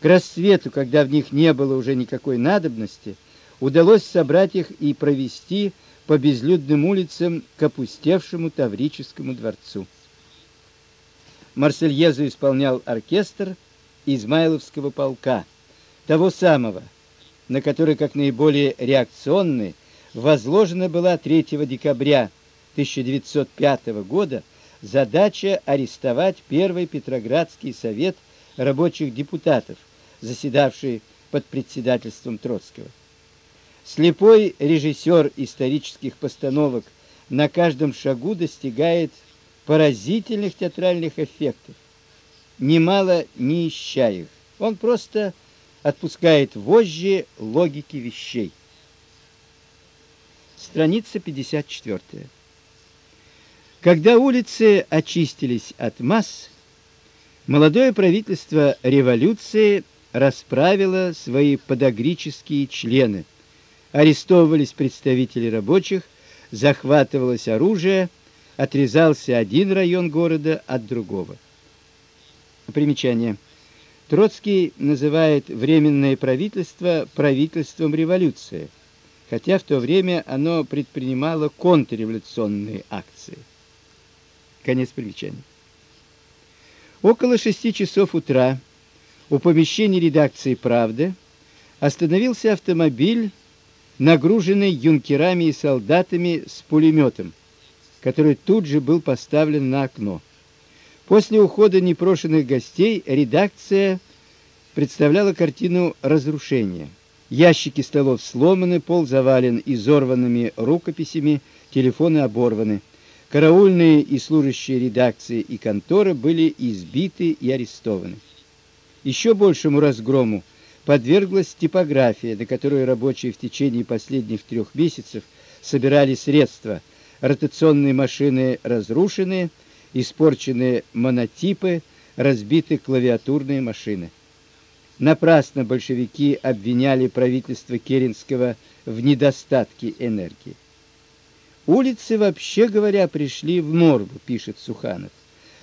К рассвету, когда в них не было уже никакой надобности, удалось собрать их и провести по безлюдным улицам к опустевшему Таврическому дворцу. Марсельезу исполнял оркестр Измайловского полка, того самого, на который как наиболее реакционный возложена была 3 декабря 1905 года задача арестовать Первый Петроградский совет рабочих депутатов, заседавший под председательством Троцкого. Слепой режиссер исторических постановок на каждом шагу достигает поразительных театральных эффектов, немало не ища их. Он просто отпускает вожжи логики вещей. Страница 54. Когда улицы очистились от масс, молодое правительство революции расправило свои подогрические члены. Арестовывались представители рабочих, захватывалось оружие, отрезался один район города от другого. Примечание. Троцкий называет временное правительство правительством революции, хотя в то время оно предпринимало контрреволюционные акции. Конец примечания. Около шести часов утра у помещения редакции Правды остановился автомобиль, нагруженный юнкерами и солдатами с пулеметом, который тут же был поставлен на окно. После ухода непрошенных гостей редакция представляла картину разрушения. Ящики столов сломаны, пол завален изорванными рукописями, телефоны оборваны. Караульные и служащие редакции и конторы были избиты и арестованы. Еще большему разгрому подверглась типография, на которую рабочие в течение последних трех месяцев собирали средства. Ротационные машины разрушены, испорчены монотипы, разбиты клавиатурные машины. Напрасно большевики обвиняли правительство Керенского в недостатке энергии. Улицы вообще говоря пришли в норму, пишет Суханов.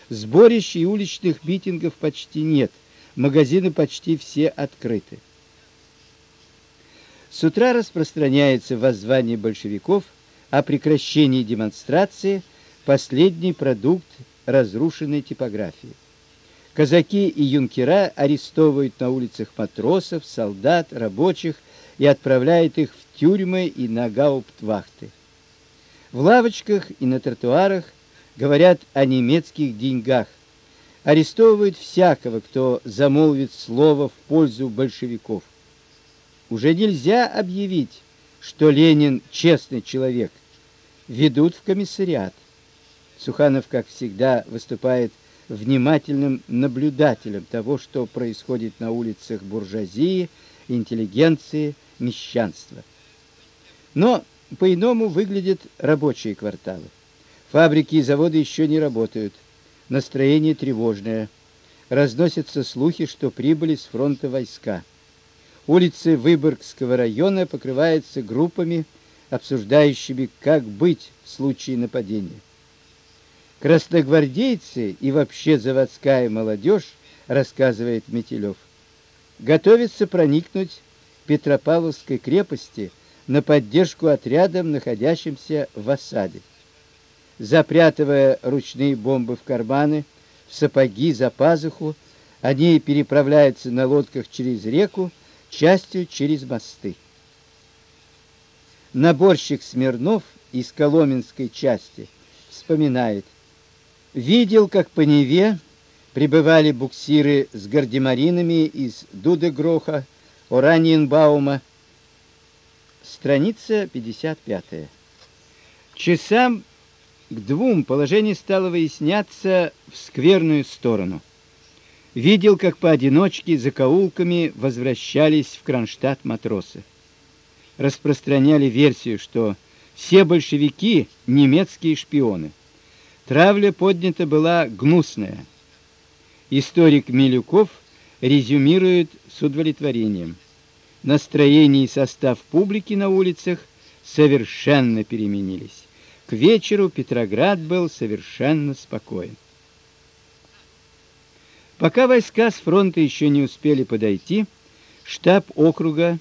Сборищ и уличных митингов почти нет. Магазины почти все открыты. С утра распространяется воззвание большевиков о прекращении демонстрации, последний продукт разрушенной типографии. Казаки и юнкера арестовывают на улицах матросов, солдат, рабочих и отправляют их в тюрьмы и на гауптвахты. В лавочках и на тротуарах говорят о немецких деньгах. Арестовывают всякого, кто замолвит слово в пользу большевиков. Уже нельзя объявить, что Ленин честный человек. Ведут в комиссариат. Суханов, как всегда, выступает внимательным наблюдателем того, что происходит на улицах буржуазии, интеллигенции, мещанства. Но по-иному выглядят рабочие кварталы. Фабрики и заводы еще не работают. Настроение тревожное. Разносятся слухи, что прибыли с фронта войска. Улицы Выборгского района покрываются группами, обсуждающими, как быть в случае нападения. Красногвардейцы и вообще заводская молодежь, рассказывает Метелев, готовятся проникнуть в Петропавловской крепости на поддержку отрядам, находящимся в осаде. Запрятывая ручные бомбы в карманы, в сапоги, за пазуху, они переправляются на лодках через реку, частью через мосты. Наборщик Смирнов из Коломенской части вспоминает: видел, как по Неве прибывали буксиры с гардемаринами из Дудегроха, Ораниенбаума, Страница 55. Часам к двум положение стало выясняться в скверную сторону. Видел, как поодиночке за каулками возвращались в Кронштадт матросы. Распространяли версию, что все большевики немецкие шпионы. Травля поднята была гнусная. Историк Милюков резюмирует с удовлетворением настроение и состав публики на улицах совершенно переменились. К вечеру Петроград был совершенно спокоен. Пока войска с фронта еще не успели подойти, штаб округа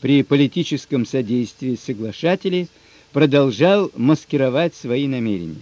при политическом содействии соглашателей продолжал маскировать свои намерения.